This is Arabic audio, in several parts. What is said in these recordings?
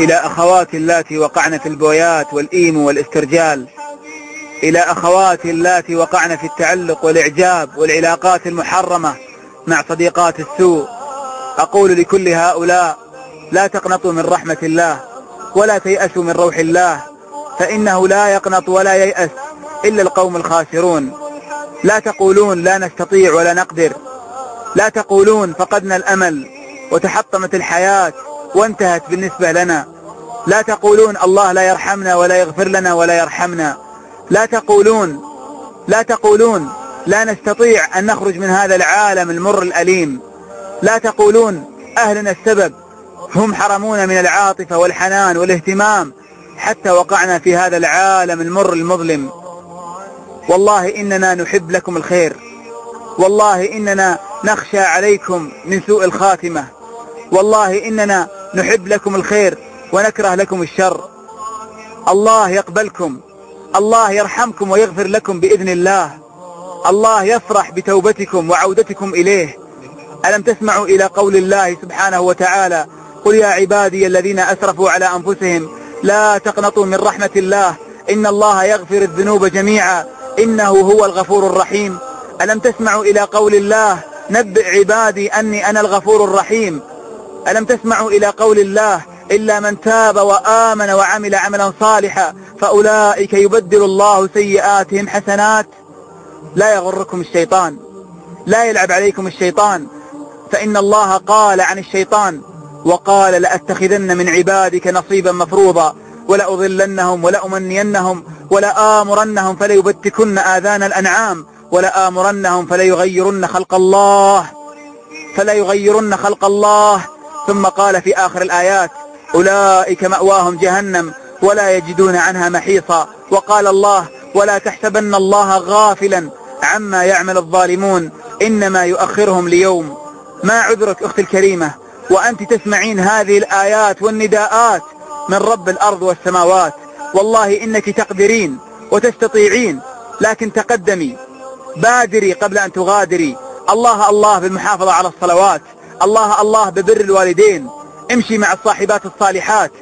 إلى أخواتي اللاتي وقعن في البويات والإيم والاسترجال. إلى أخواتي اللاتي وقعن في التعلق والإعجاب والعلاقات المحرمة مع صديقات السوء. أقول لكل هؤلاء لا تقنطوا من رحمة الله ولا تيأسوا من روح الله فإنه لا يقنط ولا ييأس إلا القوم الخاسرون. لا تقولون لا نستطيع ولا نقدر. لا تقولون فقدنا الأمل وتحطمت الحياة وانتهت بالنسبة لنا. لا تقولون الله لا يرحمنا ولا يغفر لنا ولا يرحمنا. لا تقولون لا تقولون لا نستطيع أن نخرج من هذا العالم المر الأليم. لا تقولون أهلنا السبب. هم حرمونا من العاطفة والحنان والاهتمام حتى وقعنا في هذا العالم المر المظلم. والله إننا نحب لكم الخير. والله إننا نخشى عليكم من سوء الخاتمة. والله إننا نحب لكم الخير ونكره لكم الشر. الله يقبلكم. الله يرحمكم ويغفر لكم بإذن الله. الله يفرح بتوبتكم وعودتكم إليه. ألم تسمعوا إلى قول الله سبحانه وتعالى؟ قل يا عبادي الذين أسرفوا على أنفسهم لا تقنطوا من رحمة الله. إن الله يغفر الذنوب جميعا. إنه هو الغفور الرحيم. ألم تسمعوا إلى قول الله؟ نبئ عبادي أني أنا الغفور الرحيم. ألم تسمعوا إلى قول الله إلا من تاب وآمن وعمل عملا صالحا فأولئك يبدل الله سيئاتهم حسنات؟ لا يغركم الشيطان. لا يلعب عليكم الشيطان. فإن الله قال عن الشيطان وقال لأتخذن من عبادك نصيبا مفروضا ولأضلنهم ولأمنينهم ولآمرنهم فليبتكن آذان الأنعام ولآمرنهم فليغيرن خلق الله. فلا يغيرن خلق الله. ثم قال في آخر الآيات أولئك مأواهم جهنم ولا يجدون عنها محيصا. وقال الله ولا تحسبن الله غافلا عما يعمل الظالمون إنما يؤخرهم ليوم. ما عذرك أختي الكريمة؟ وأنت تسمعين هذه الآيات والنداءات من رب الأرض والسماوات. والله إنك تقدرين وتستطيعين لكن تقدمي. بادري قبل أن تغادري. الله الله بالمحافظة على الصلوات. الله الله ببر الوالدين. امشي مع الصاحبات الصالحات.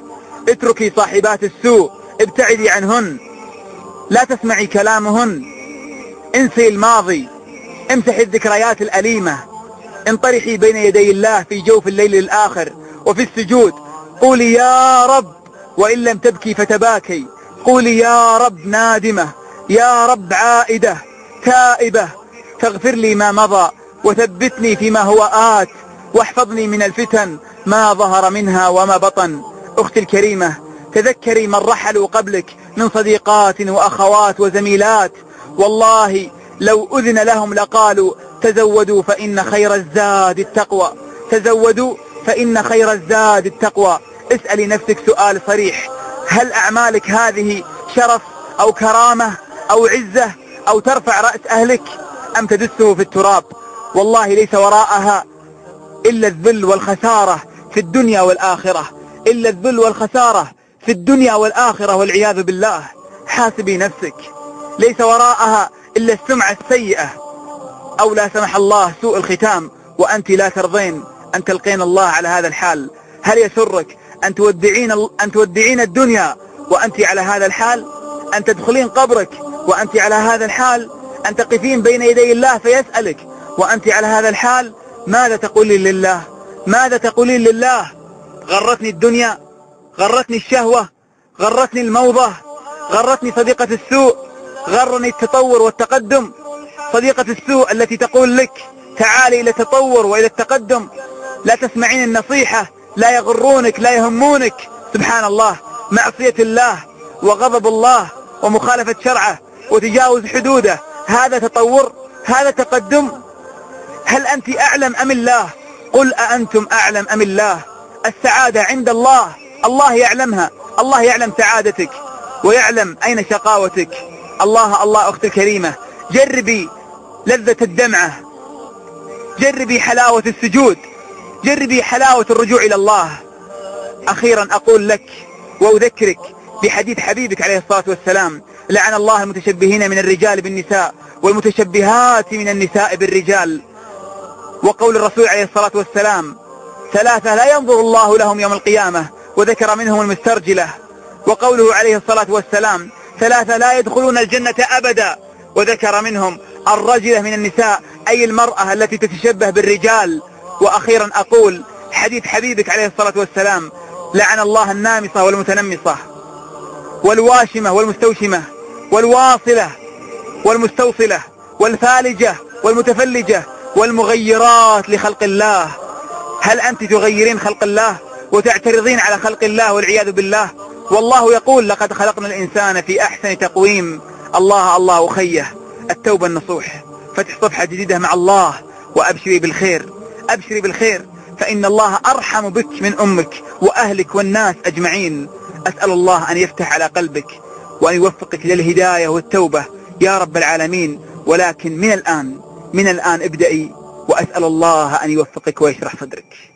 اتركي صاحبات السوء. ابتعدي عنهن. لا تسمعي كلامهن. انسي الماضي. امسحي الذكريات الأليمة. انطرحي بين يدي الله في جوف الليل الآخر وفي السجود. قولي يا رب وإن لم تبكي فتباكي. قولي يا رب نادمة يا رب عائدة تائبة. فاغفر لي ما مضى وثبتني فيما هو آت. واحفظني من الفتن ما ظهر منها وما بطن. أختي الكريمة تذكري من رحلوا قبلك من صديقات وأخوات وزميلات. والله لو أذن لهم لقالوا تزودوا فإن خير الزاد التقوى. تزودوا فإن خير الزاد التقوى. اسألي نفسك سؤال صريح هل أعمالك هذه شرف أو كرامة أو عزة أو ترفع رأس أهلك أم تدسه في التراب؟ والله ليس وراءها إلا الذل والخسارة في الدنيا والآخرة. إلا الذل والخسارة في الدنيا والآخرة والعياذ بالله. حاسبي نفسك. ليس وراءها إلا السمعة السيئة. أو لا سمح الله سوء الختام وأنت لا ترضين أن تلقين الله على هذا الحال. هل يسرك أن تودعين, أن تودعين الدنيا وأنت على هذا الحال؟ أن تدخلين قبرك وأنت على هذا الحال؟ أن تقفين بين يدي الله فيسألك وأنت على هذا الحال؟ ماذا تقولين لله؟ ماذا تقولين لله؟ غرتني الدنيا غرتني الشهوة غرتني الموضة غرتني صديقة السوء غرني التطور والتقدم. صديقة السوء التي تقول لك تعالي إلى التطور وإلى التقدم. لا تسمعين النصيحة لا يغرونك لا يهمونك. سبحان الله. معصية الله وغضب الله ومخالفة شرعه وتجاوز حدوده. هذا تطور هذا تقدم. هل أنت أعلم أم الله؟ قل أأنتم أعلم أم الله. السعادة عند الله. الله يعلمها. الله يعلم سعادتك ويعلم أين شقاوتك. الله الله أختي الكريمة جربي لذة الدمعة. جربي حلاوة السجود. جربي حلاوة الرجوع إلى الله. أخيرا أقول لك وأذكرك بحديث حبيبك عليه الصلاة والسلام. لعن الله المتشبهين من الرجال بالنساء والمتشبهات من النساء بالرجال. وقول الرسول عليه الصلاة والسلام ثلاثة لا ينظر الله لهم يوم القيامة وذكر منهم المسترجلة. وقوله عليه الصلاة والسلام ثلاثة لا يدخلون الجنة أبدا. وذكر منهم الرجلة من النساء أي المرأة التي تتشبه بالرجال. وأخيرا أقول حديث حبيبك عليه الصلاة والسلام لعن الله النامصة والمتنمصة والواشمة والمستوشمة والواصلة والمستوصلة والفالجة والمتفلجة والمغيرات لخلق الله. هل أنت تغيرين خلق الله وتعترضين على خلق الله والعياذ بالله؟ والله يقول لقد خلقنا الإنسان في أحسن تقويم. الله الله أخيه التوبة النصوح. فتح صفحة جديدة مع الله وأبشري بالخير. أبشري بالخير. فإن الله أرحم بك من أمك وأهلك والناس أجمعين. أسأل الله أن يفتح على قلبك وأن يوفقك للهداية والتوبة. يا رب العالمين. ولكن من الآن من الآن ابدأي وأسأل الله أن يوفقك ويشرح صدرك.